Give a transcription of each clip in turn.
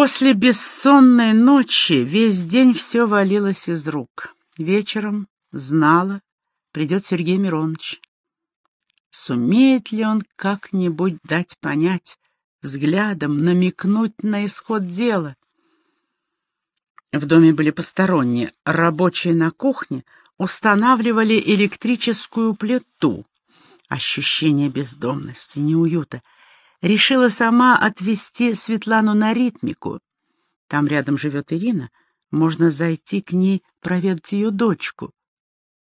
После бессонной ночи весь день все валилось из рук. Вечером знала, придет Сергей Миронович. Сумеет ли он как-нибудь дать понять, взглядом намекнуть на исход дела? В доме были посторонние, рабочие на кухне устанавливали электрическую плиту. Ощущение бездомности, неуюта. Решила сама отвезти Светлану на ритмику. Там рядом живет Ирина, можно зайти к ней проведать ее дочку.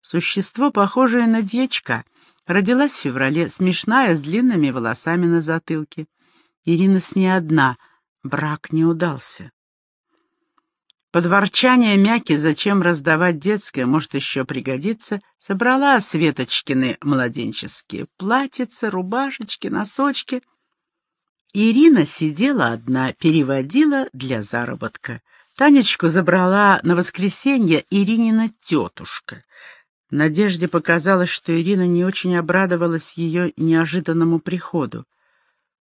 Существо, похожее на дьячка, родилась в феврале, смешная, с длинными волосами на затылке. Ирина с ней одна, брак не удался. Под ворчание Мяки, зачем раздавать детское, может еще пригодится, собрала Светочкины младенческие платьица, рубашечки, носочки. Ирина сидела одна, переводила для заработка. Танечку забрала на воскресенье Иринина тетушка. Надежде показалось, что Ирина не очень обрадовалась ее неожиданному приходу.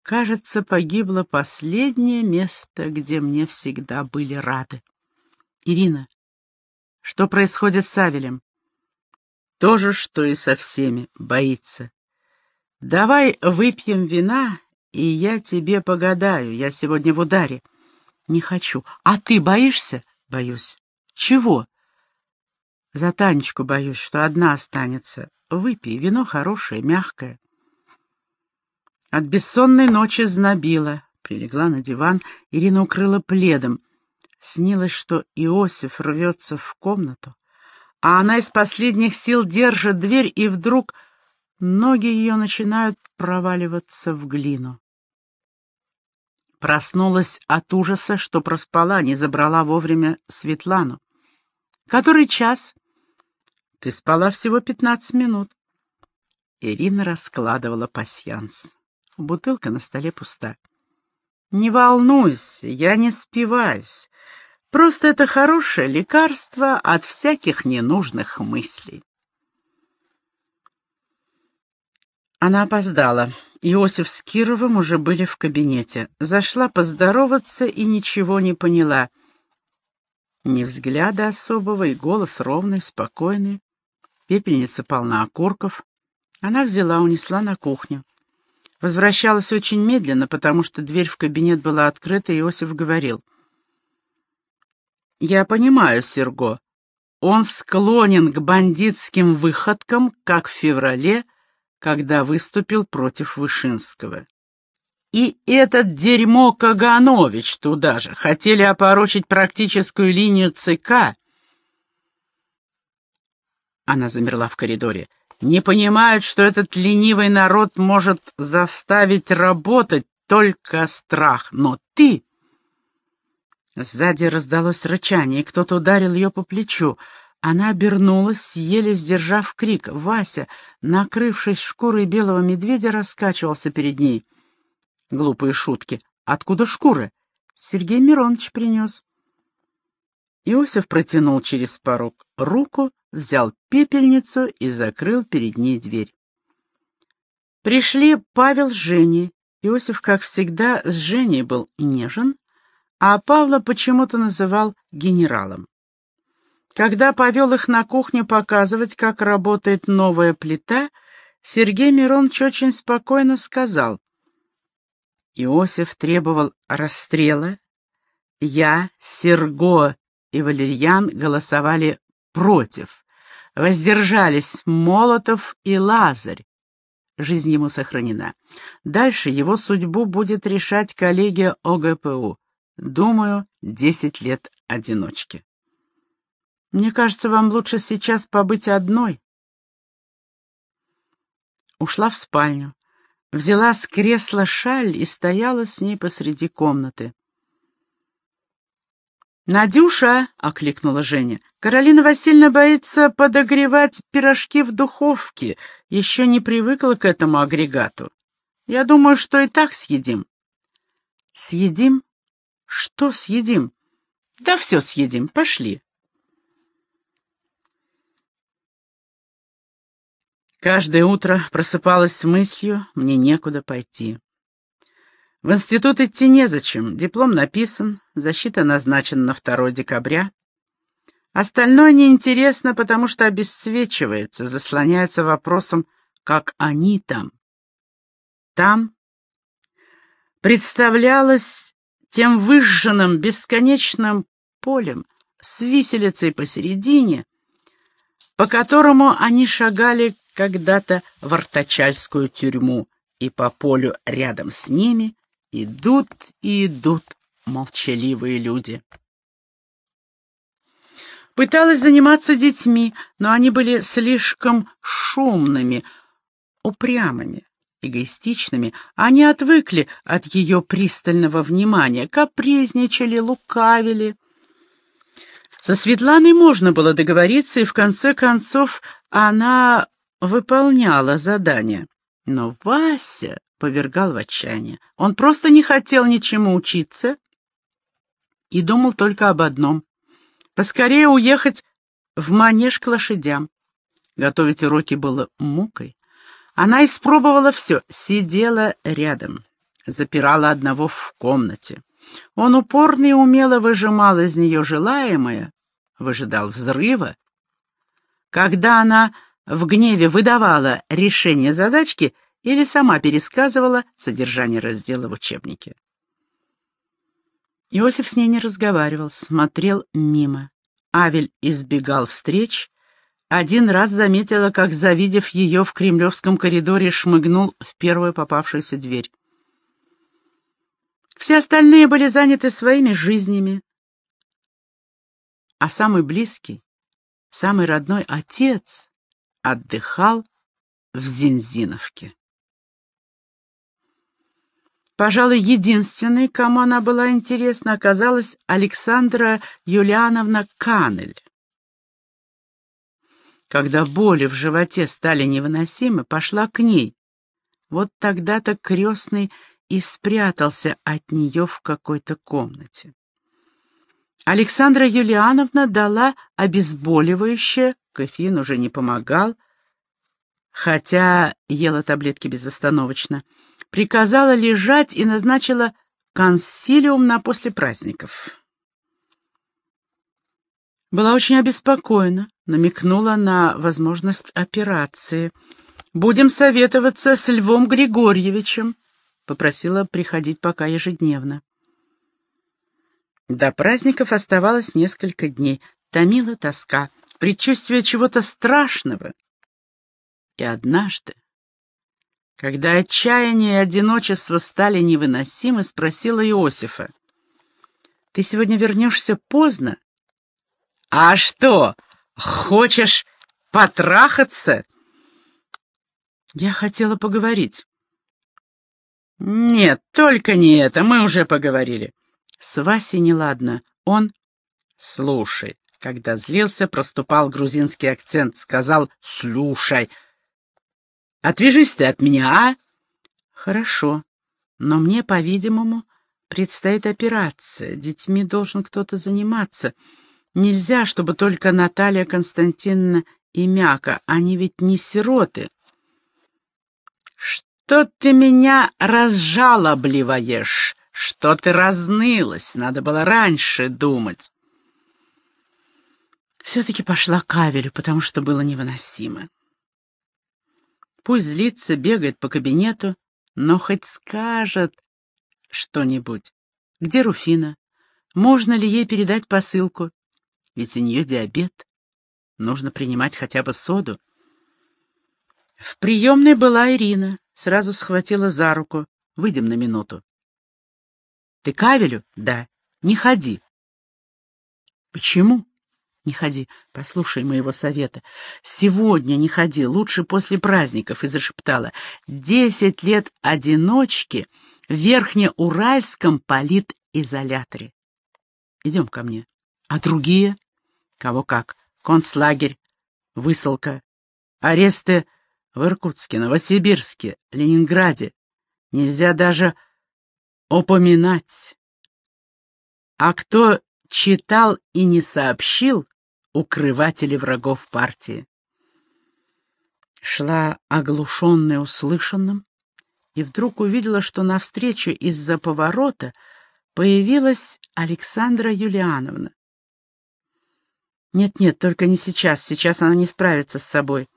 «Кажется, погибло последнее место, где мне всегда были рады». Ирина, что происходит с Авелем? То же, что и со всеми, боится. Давай выпьем вина, и я тебе погадаю, я сегодня в ударе. Не хочу. А ты боишься? Боюсь. Чего? За Танечку боюсь, что одна останется. Выпей, вино хорошее, мягкое. От бессонной ночи знобила. Прилегла на диван, Ирина укрыла пледом. Снилось, что Иосиф рвется в комнату, а она из последних сил держит дверь, и вдруг ноги ее начинают проваливаться в глину. Проснулась от ужаса, что проспала, не забрала вовремя Светлану. «Который час?» «Ты спала всего пятнадцать минут». Ирина раскладывала пасьянс. Бутылка на столе пуста. «Не волнуйся, я не спиваюсь. Просто это хорошее лекарство от всяких ненужных мыслей». Она опоздала. Иосиф с Кировым уже были в кабинете. Зашла поздороваться и ничего не поняла. Ни взгляда особого, и голос ровный, спокойный. Пепельница полна окурков. Она взяла, унесла на кухню. Возвращалась очень медленно, потому что дверь в кабинет была открыта, и Иосиф говорил. «Я понимаю, Серго. Он склонен к бандитским выходкам, как в феврале, когда выступил против Вышинского. И этот дерьмо Каганович туда же. Хотели опорочить практическую линию ЦК. Она замерла в коридоре не понимают, что этот ленивый народ может заставить работать только страх. Но ты... Сзади раздалось рычание, кто-то ударил ее по плечу. Она обернулась, еле сдержав крик. Вася, накрывшись шкурой белого медведя, раскачивался перед ней. Глупые шутки. Откуда шкура? Сергей Миронович принес. Иосиф протянул через порог руку, взял пепельницу и закрыл перед ней дверь. Пришли Павел с Женей. Иосиф, как всегда, с Женей был нежен, а Павла почему-то называл генералом. Когда повел их на кухню показывать, как работает новая плита, Сергей Миронович очень спокойно сказал. Иосиф требовал расстрела. Я, Серго и Валерьян голосовали против. Воздержались Молотов и Лазарь. Жизнь ему сохранена. Дальше его судьбу будет решать коллегия ОГПУ. Думаю, десять лет одиночки. Мне кажется, вам лучше сейчас побыть одной. Ушла в спальню, взяла с кресла шаль и стояла с ней посреди комнаты. «Надюша!» — окликнула Женя. «Каролина Васильевна боится подогревать пирожки в духовке. Еще не привыкла к этому агрегату. Я думаю, что и так съедим». «Съедим? Что съедим?» «Да все съедим. Пошли». Каждое утро просыпалась с мыслью «мне некуда пойти». В институт идти незачем, диплом написан, защита назначена на 2 декабря. Остальное неинтересно, потому что обесцвечивается, заслоняется вопросом, как они там. Там представлялось тем выжженным бесконечным полем с виселицей посередине, по которому они шагали когда-то в Артачальскую тюрьму, и по полю рядом с ними идут и идут молчаливые люди. Пыталась заниматься детьми, но они были слишком шумными, упрямыми, эгоистичными. Они отвыкли от ее пристального внимания, капризничали, лукавили. Со Светланой можно было договориться, и в конце концов она выполняла задание. Но Вася повергал в отчаяние. Он просто не хотел ничему учиться и думал только об одном — поскорее уехать в манеж к лошадям. Готовить уроки было мукой. Она испробовала все, сидела рядом, запирала одного в комнате. Он упорно и умело выжимал из нее желаемое, выжидал взрыва. Когда она в гневе выдавала решение задачки или сама пересказывала содержание раздела в учебнике. Иосиф с ней не разговаривал, смотрел мимо. Авель избегал встреч. Один раз заметила, как, завидев ее в кремлевском коридоре, шмыгнул в первую попавшуюся дверь. Все остальные были заняты своими жизнями, а самый близкий, самый родной отец отдыхал в Зинзиновке. Пожалуй, единственной, кому она была интересна, оказалась Александра Юлиановна Канель. Когда боли в животе стали невыносимы, пошла к ней. Вот тогда-то крестный и спрятался от нее в какой-то комнате. Александра Юлиановна дала обезболивающее, кофеин уже не помогал, хотя ела таблетки безостановочно, приказала лежать и назначила консилиум на после праздников. Была очень обеспокоена, намекнула на возможность операции. «Будем советоваться с Львом Григорьевичем», попросила приходить пока ежедневно. До праздников оставалось несколько дней. Томила тоска, предчувствие чего-то страшного. И однажды, когда отчаяние и одиночество стали невыносимы, спросила Иосифа. «Ты сегодня вернешься поздно?» «А что, хочешь потрахаться?» Я хотела поговорить. «Нет, только не это, мы уже поговорили. С Васей неладно. Он... Слушай. Когда злился, проступал грузинский акцент. Сказал «слушай». Отвяжись ты от меня, а? Хорошо. Но мне, по-видимому, предстоит операция. Детьми должен кто-то заниматься. Нельзя, чтобы только Наталья Константиновна и Мяка. Они ведь не сироты. Что ты меня разжалобливаешь? Что ты разнылась? Надо было раньше думать. Все-таки пошла к Авелю, потому что было невыносимо. Пусть злится, бегает по кабинету, но хоть скажет что-нибудь. Где Руфина? Можно ли ей передать посылку? Ведь у нее диабет. Нужно принимать хотя бы соду. В приемной была Ирина. Сразу схватила за руку. Выйдем на минуту. Ты Кавелю? Да. Не ходи. Почему? Не ходи. Послушай моего совета. Сегодня не ходи, лучше после праздников, и зашептала. Десять лет одиночки в Верхнеуральском политизоляторе. Идем ко мне. А другие? Кого как? Концлагерь, высылка, аресты в Иркутске, Новосибирске, Ленинграде. Нельзя даже упоминать. А кто читал и не сообщил, укрыватели врагов партии. Шла оглушенная услышанным, и вдруг увидела, что навстречу из-за поворота появилась Александра Юлиановна. «Нет-нет, только не сейчас, сейчас она не справится с собой».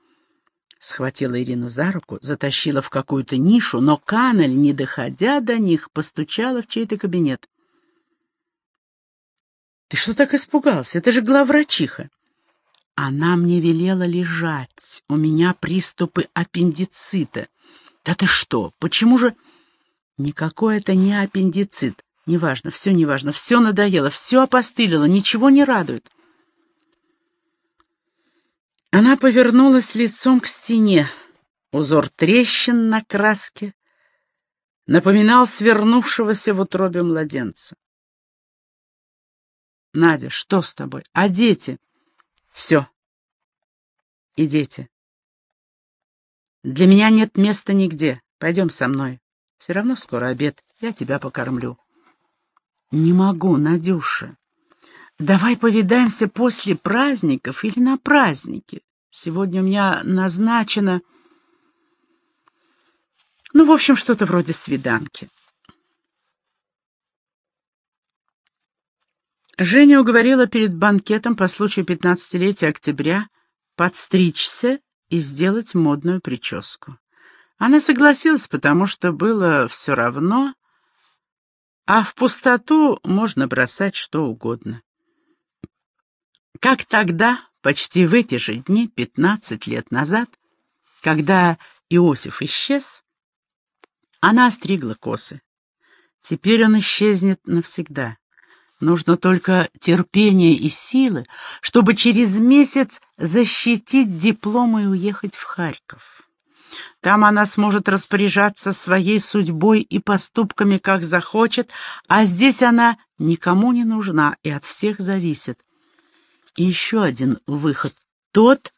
Схватила Ирину за руку, затащила в какую-то нишу, но Канель, не доходя до них, постучала в чей-то кабинет. «Ты что так испугался? Это же главврачиха!» Она мне велела лежать. У меня приступы аппендицита. Да ты что? Почему же... Никакой это не аппендицит. Неважно, все неважно. Все надоело, все опостылило, ничего не радует. Она повернулась лицом к стене. Узор трещин на краске напоминал свернувшегося в утробе младенца. «Надя, что с тобой? А дети?» «Все. И дети. Для меня нет места нигде. Пойдем со мной. Все равно скоро обед. Я тебя покормлю». «Не могу, Надюша. Давай повидаемся после праздников или на празднике. Сегодня у меня назначено... Ну, в общем, что-то вроде свиданки. Женя уговорила перед банкетом по случаю пятнадцатилетия октября подстричься и сделать модную прическу. Она согласилась, потому что было все равно, а в пустоту можно бросать что угодно. Как тогда, почти в эти же дни, пятнадцать лет назад, когда Иосиф исчез, она остригла косы. Теперь он исчезнет навсегда. Нужно только терпение и силы, чтобы через месяц защитить диплом и уехать в Харьков. Там она сможет распоряжаться своей судьбой и поступками, как захочет, а здесь она никому не нужна и от всех зависит. Еще один выход. Тот,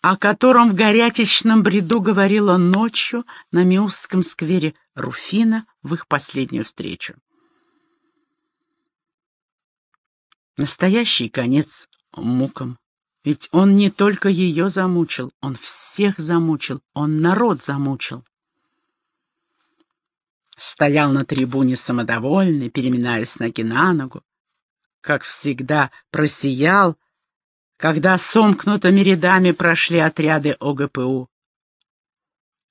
о котором в горячечном бреду говорила ночью на Миусском сквере Руфина в их последнюю встречу. Настоящий конец мукам. Ведь он не только ее замучил, он всех замучил, он народ замучил. Стоял на трибуне самодовольный, переминаясь ноги на ногу, как всегда, просиял, когда сомкнутыми рядами прошли отряды ОГПУ.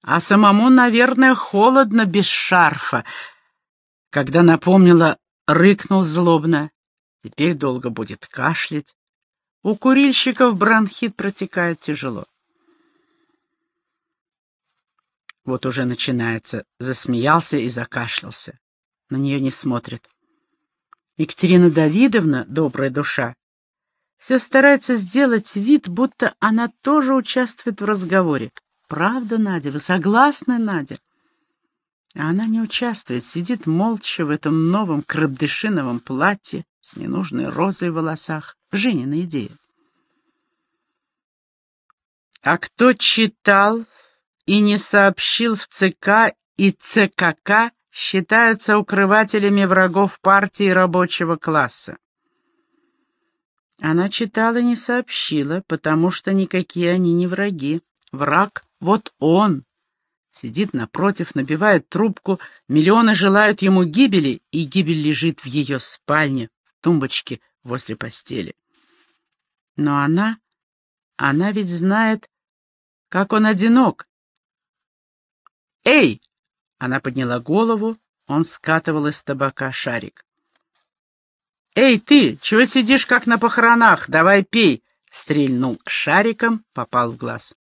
А самому, наверное, холодно без шарфа, когда напомнила, рыкнул злобно. Теперь долго будет кашлять. У курильщиков бронхит протекает тяжело. Вот уже начинается. Засмеялся и закашлялся. На нее не смотрит. Екатерина Давидовна, добрая душа, все старается сделать вид, будто она тоже участвует в разговоре. Правда, Надя? Вы согласны, Надя? А она не участвует, сидит молча в этом новом крабдышиновом платье с ненужной розой в волосах. Женина идея. А кто читал и не сообщил в ЦК и ЦКК, считаются укрывателями врагов партии рабочего класса. Она читала и не сообщила, потому что никакие они не враги. Враг — вот он. Сидит напротив, набивает трубку, миллионы желают ему гибели, и гибель лежит в ее спальне, в тумбочке возле постели. Но она, она ведь знает, как он одинок. «Эй!» Она подняла голову, он скатывал из табака шарик. «Эй, ты, чего сидишь, как на похоронах? Давай пей!» Стрельнул шариком, попал в глаз.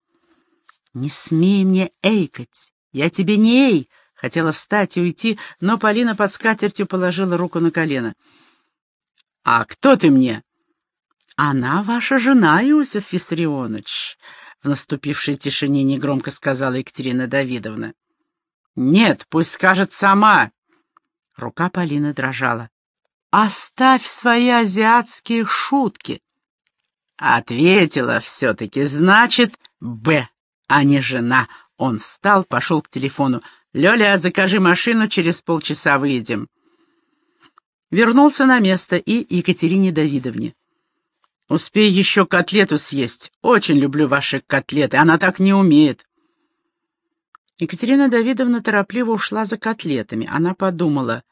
«Не смей мне эйкать! Я тебе не эй!» Хотела встать и уйти, но Полина под скатертью положила руку на колено. «А кто ты мне?» «Она ваша жена, Иосиф Виссарионович», — в наступившей тишине негромко сказала Екатерина Давидовна. «Нет, пусть скажет сама!» Рука Полины дрожала. «Оставь свои азиатские шутки!» Ответила все-таки, значит, «Б», а не жена. Он встал, пошел к телефону. «Лёля, закажи машину, через полчаса выедем». Вернулся на место и Екатерине Давидовне. «Успей еще котлету съесть. Очень люблю ваши котлеты, она так не умеет». Екатерина Давидовна торопливо ушла за котлетами. Она подумала,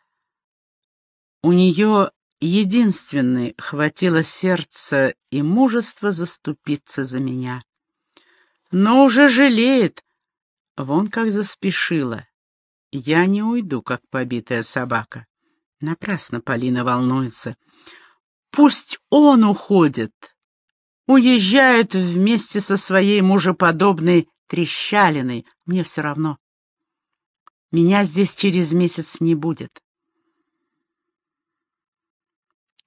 у нее единственной хватило сердца и мужества заступиться за меня. Но уже жалеет, вон как заспешила. Я не уйду, как побитая собака. Напрасно Полина волнуется. Пусть он уходит. Уезжает вместе со своей мужеподобной трещалиной. Мне все равно. Меня здесь через месяц не будет.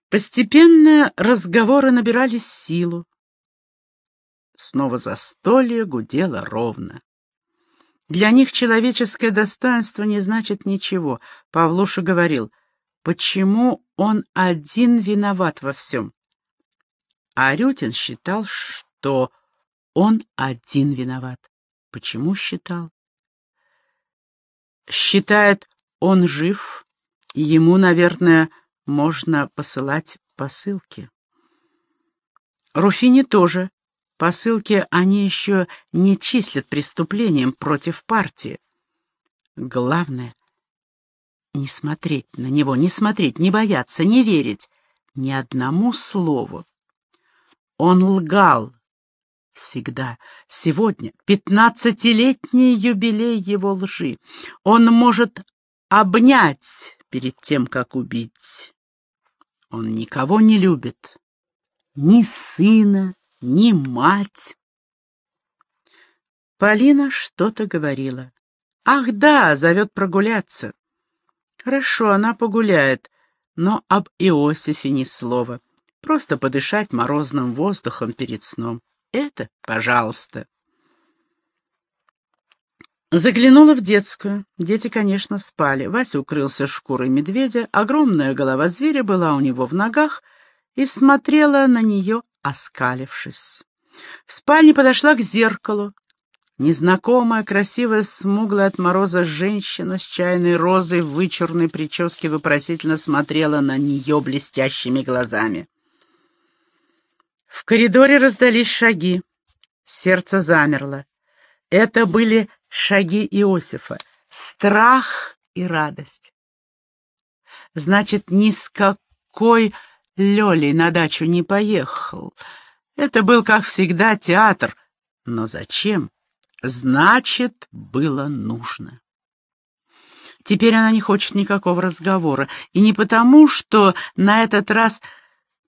Постепенно разговоры набирали силу. Снова застолье гудело ровно. Для них человеческое достоинство не значит ничего. Павлуша говорил, почему он один виноват во всем. А Рютин считал, что он один виноват. Почему считал? Считает, он жив, ему, наверное, можно посылать посылки. Руфине тоже. Посылки они еще не числят преступлением против партии. Главное — не смотреть на него, не смотреть, не бояться, не верить ни одному слову. Он лгал всегда. Сегодня пятнадцатилетний юбилей его лжи. Он может обнять перед тем, как убить. Он никого не любит. Ни сына, ни мать. Полина что-то говорила. Ах да, зовет прогуляться. Хорошо, она погуляет, но об Иосифе ни слова. Просто подышать морозным воздухом перед сном. Это, пожалуйста. Заглянула в детскую. Дети, конечно, спали. Вася укрылся шкурой медведя, огромная голова зверя была у него в ногах и смотрела на нее, оскалившись. В спальне подошла к зеркалу. Незнакомая, красивая, смуглая от мороза женщина с чайной розой в вычурной прическе вопросительно смотрела на нее блестящими глазами. В коридоре раздались шаги. Сердце замерло. Это были шаги Иосифа, страх и радость. Значит, ни с какой Лёлей на дачу не поехал. Это был, как всегда, театр. Но зачем? Значит, было нужно. Теперь она не хочет никакого разговора. И не потому, что на этот раз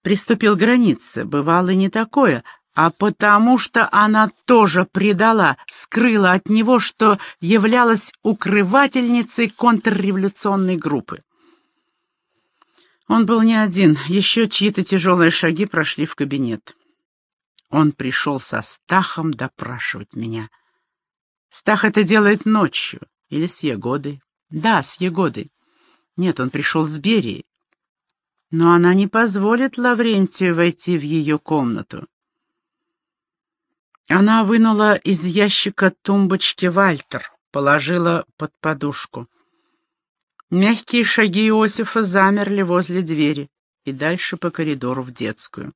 приступил границы, бывало не такое, а потому что она тоже предала, скрыла от него, что являлась укрывательницей контрреволюционной группы. Он был не один, еще чьи-то тяжелые шаги прошли в кабинет. Он пришел со Стахом допрашивать меня. Стах это делает ночью или с Егодой. Да, с Егодой. Нет, он пришел с Берией. Но она не позволит Лаврентию войти в ее комнату. Она вынула из ящика тумбочки Вальтер, положила под подушку. Мягкие шаги Иосифа замерли возле двери и дальше по коридору в детскую.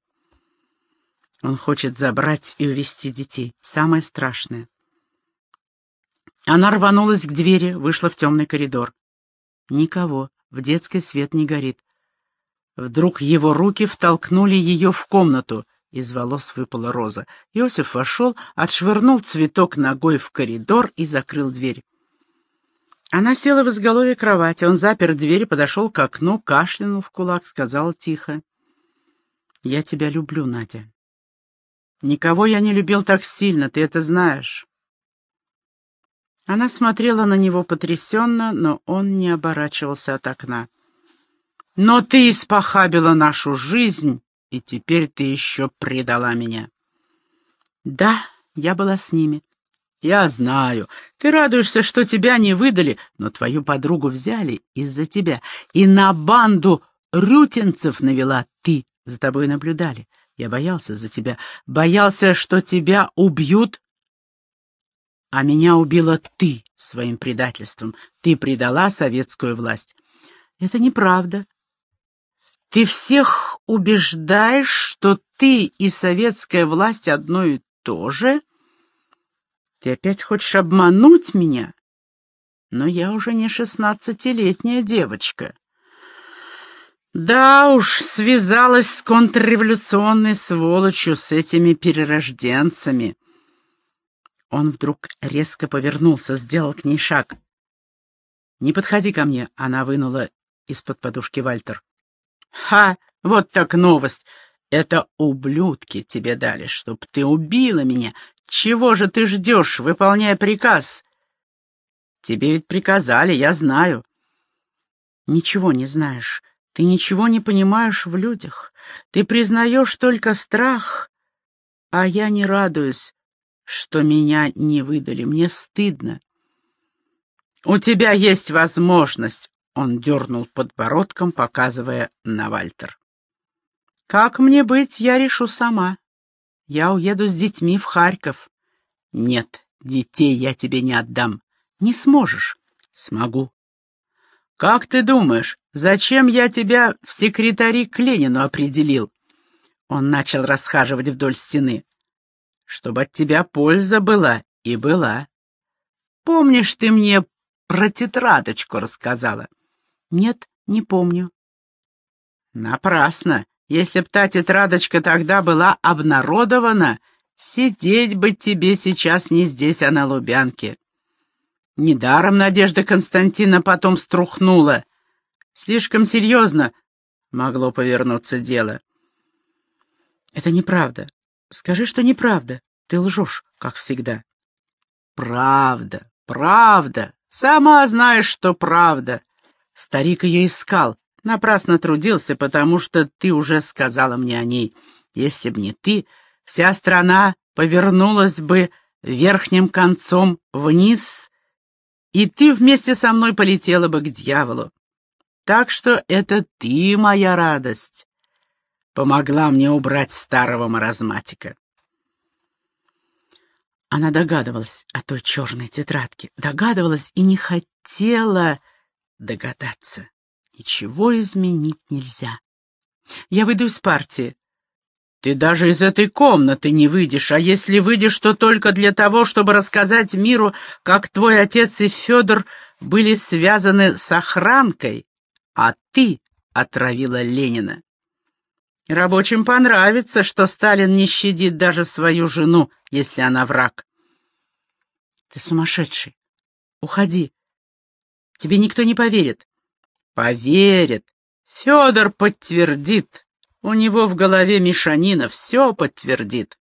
Он хочет забрать и увести детей. Самое страшное. Она рванулась к двери, вышла в темный коридор. Никого, в детской свет не горит. Вдруг его руки втолкнули ее в комнату. Из волос выпала роза. Иосиф вошел, отшвырнул цветок ногой в коридор и закрыл дверь. Она села в изголовье кровати. Он запер дверь, подошел к окну, кашлянул в кулак, сказал тихо. «Я тебя люблю, Надя. Никого я не любил так сильно, ты это знаешь». Она смотрела на него потрясенно, но он не оборачивался от окна. «Но ты испохабила нашу жизнь, и теперь ты еще предала меня». «Да, я была с ними». «Я знаю. Ты радуешься, что тебя не выдали, но твою подругу взяли из-за тебя. И на банду рютинцев навела ты. За тобой наблюдали. Я боялся за тебя. Боялся, что тебя убьют. А меня убила ты своим предательством. Ты предала советскую власть. Это неправда. Ты всех убеждаешь, что ты и советская власть одно и то же?» Ты опять хочешь обмануть меня? но я уже не шестнадцатилетняя девочка. Да уж, связалась с контрреволюционной сволочью, с этими перерожденцами. Он вдруг резко повернулся, сделал к ней шаг. «Не подходи ко мне», — она вынула из-под подушки Вальтер. «Ха! Вот так новость! Это ублюдки тебе дали, чтоб ты убила меня. Чего же ты ждешь, выполняя приказ?» «Тебе ведь приказали, я знаю». «Ничего не знаешь. Ты ничего не понимаешь в людях. Ты признаешь только страх, а я не радуюсь, что меня не выдали. Мне стыдно. У тебя есть возможность, — он дернул подбородком, показывая на Вальтер. Как мне быть, я решу сама. Я уеду с детьми в Харьков. Нет, детей я тебе не отдам. Не сможешь. Смогу. Как ты думаешь, зачем я тебя в секретари к Ленину определил? Он начал расхаживать вдоль стены. Чтобы от тебя польза была и была. Помнишь, ты мне про тетрадочку рассказала? Нет, не помню. Напрасно. Если б та тетрадочка тогда была обнародована, сидеть бы тебе сейчас не здесь, а на Лубянке. Недаром Надежда Константина потом струхнула. Слишком серьезно могло повернуться дело. Это неправда. Скажи, что неправда. Ты лжешь, как всегда. Правда, правда. Сама знаешь, что правда. Старик ее искал. Напрасно трудился, потому что ты уже сказала мне о ней. Если б не ты, вся страна повернулась бы верхним концом вниз и ты вместе со мной полетела бы к дьяволу. Так что это ты, моя радость, помогла мне убрать старого маразматика. Она догадывалась о той черной тетрадке, догадывалась и не хотела догадаться. Ничего изменить нельзя. Я выйду из партии. Ты даже из этой комнаты не выйдешь, а если выйдешь, то только для того, чтобы рассказать миру, как твой отец и Федор были связаны с охранкой, а ты отравила Ленина. Рабочим понравится, что Сталин не щадит даже свою жену, если она враг. Ты сумасшедший. Уходи. Тебе никто не поверит. Поверит. Федор подтвердит. У него в голове мешанина, все подтвердит.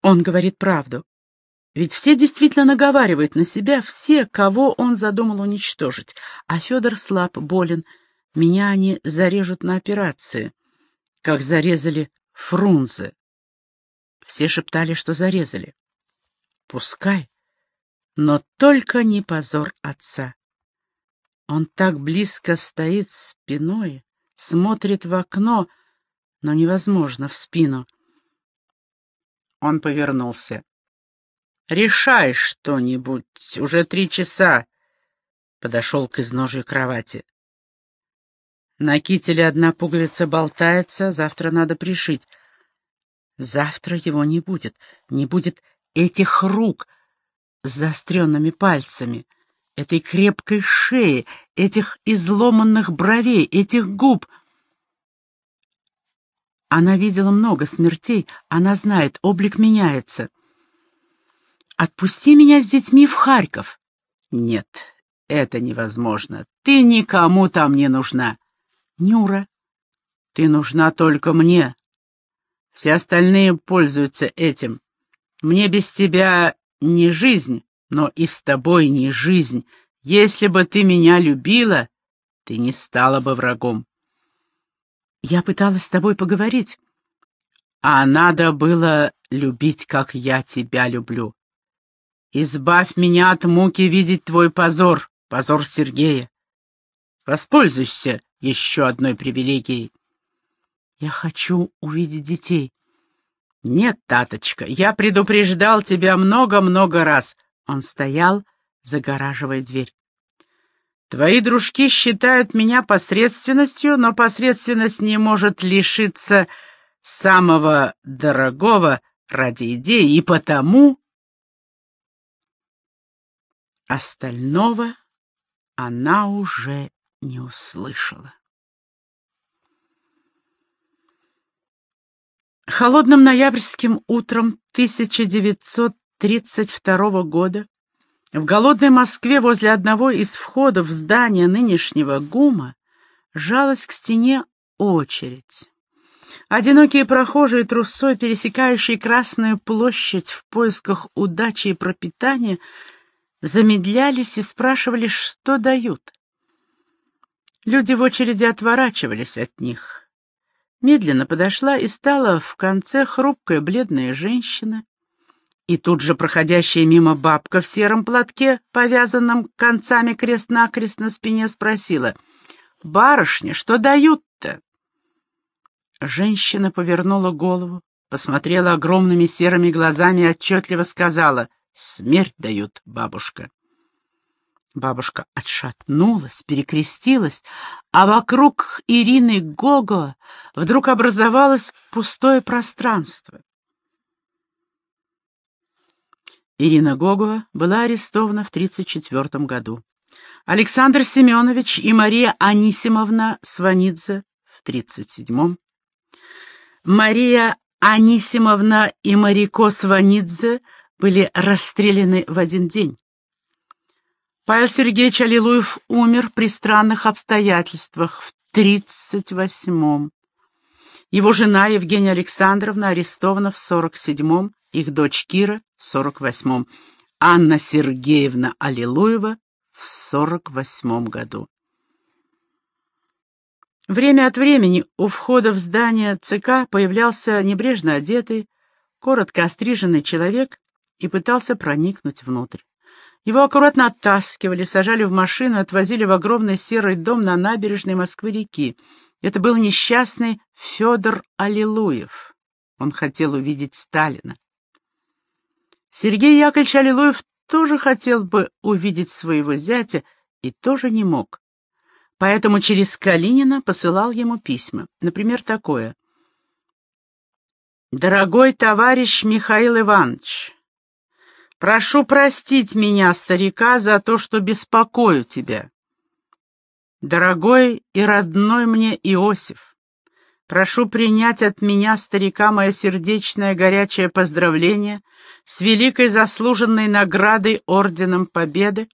Он говорит правду. Ведь все действительно наговаривают на себя, все, кого он задумал уничтожить. А Федор слаб, болен. Меня они зарежут на операции, как зарезали Фрунзе. Все шептали, что зарезали. Пускай, но только не позор отца. Он так близко стоит спиной, смотрит в окно, но невозможно в спину. Он повернулся. «Решай что-нибудь, уже три часа!» Подошел к изножию кровати. На кителе одна пуговица болтается, завтра надо пришить. Завтра его не будет, не будет этих рук с заостренными пальцами этой крепкой шеи, этих изломанных бровей, этих губ. Она видела много смертей, она знает, облик меняется. «Отпусти меня с детьми в Харьков». «Нет, это невозможно. Ты никому там не нужна». «Нюра, ты нужна только мне. Все остальные пользуются этим. Мне без тебя не жизнь, но и с тобой не жизнь. Если бы ты меня любила, ты не стала бы врагом. Я пыталась с тобой поговорить. А надо было любить, как я тебя люблю. Избавь меня от муки видеть твой позор, позор Сергея. Воспользуйся еще одной привилегией. Я хочу увидеть детей. Нет, таточка, я предупреждал тебя много-много раз — он стоял, загораживая дверь. «Твои дружки считают меня посредственностью, но посредственность не может лишиться самого дорогого ради идеи, и потому...» Остального она уже не услышала. Холодным ноябрьским утром 1932 года в голодной Москве возле одного из входов в здание нынешнего ГУМа жалась к стене очередь. Одинокие прохожие трусой, пересекающие Красную площадь в поисках удачи и пропитания, замедлялись и спрашивали, что дают. Люди в очереди отворачивались от них. Медленно подошла и стала в конце хрупкая бледная женщина, и тут же проходящая мимо бабка в сером платке, повязанном концами крест-накрест на спине, спросила, «Барышня, что дают-то?» Женщина повернула голову, посмотрела огромными серыми глазами и отчетливо сказала, «Смерть дают, бабушка». Бабушка отшатнулась, перекрестилась, а вокруг Ирины Гого вдруг образовалось пустое пространство. Ирина Гогова была арестована в 1934 году. Александр Семенович и Мария Анисимовна Сванидзе в 1937. Мария Анисимовна и Марико Сванидзе были расстреляны в один день. Павел Сергеевич Аллилуев умер при странных обстоятельствах в 38-м. Его жена Евгения Александровна арестована в 47-м, их дочь Кира в 48-м, Анна Сергеевна Аллилуева в 48-м году. Время от времени у входа в здание ЦК появлялся небрежно одетый, коротко остриженный человек и пытался проникнуть внутрь. Его аккуратно оттаскивали, сажали в машину отвозили в огромный серый дом на набережной Москвы-реки. Это был несчастный Федор Аллилуев. Он хотел увидеть Сталина. Сергей Яковлевич Аллилуев тоже хотел бы увидеть своего зятя и тоже не мог. Поэтому через Калинина посылал ему письма. Например, такое. «Дорогой товарищ Михаил Иванович, прошу простить меня, старика, за то, что беспокою тебя. Дорогой и родной мне Иосиф, Прошу принять от меня, старика, мое сердечное горячее поздравление с великой заслуженной наградой Орденом Победы,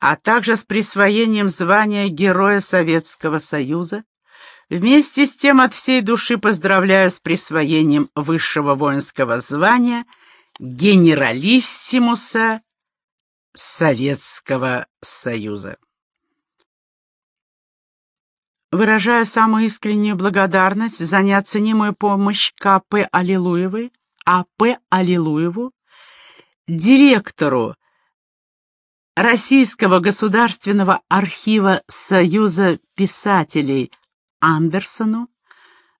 а также с присвоением звания Героя Советского Союза. Вместе с тем от всей души поздравляю с присвоением высшего воинского звания генералиссимуса Советского Союза. Выражаю самую искреннюю благодарность за неоценимую помощь К.П. Аллилуевой, А.П. Аллилуеву, директору Российского государственного архива Союза писателей Андерсону,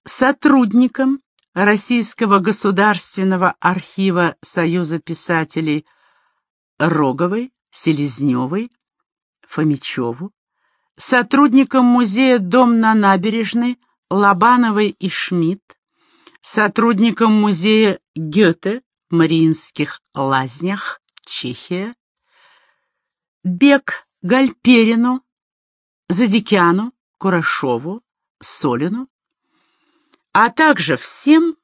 сотрудникам Российского государственного архива Союза писателей Роговой, Селезневой, Фомичеву, сотрудникам музея «Дом на набережной» Лобановой и Шмидт, сотрудникам музея Гёте в Мариинских лазнях, Чехия, Бек Гальперину, Задикяну, Курашову, Солину, а также всем,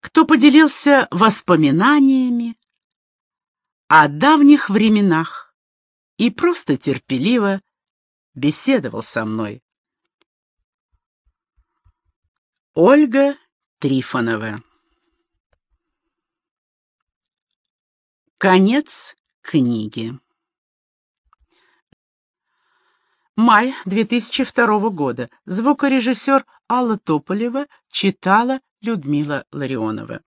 кто поделился воспоминаниями о давних временах и просто терпеливо беседовал со мной. Ольга Трифонова Конец книги Май 2002 года. Звукорежиссер Алла Тополева читала Людмила Ларионова.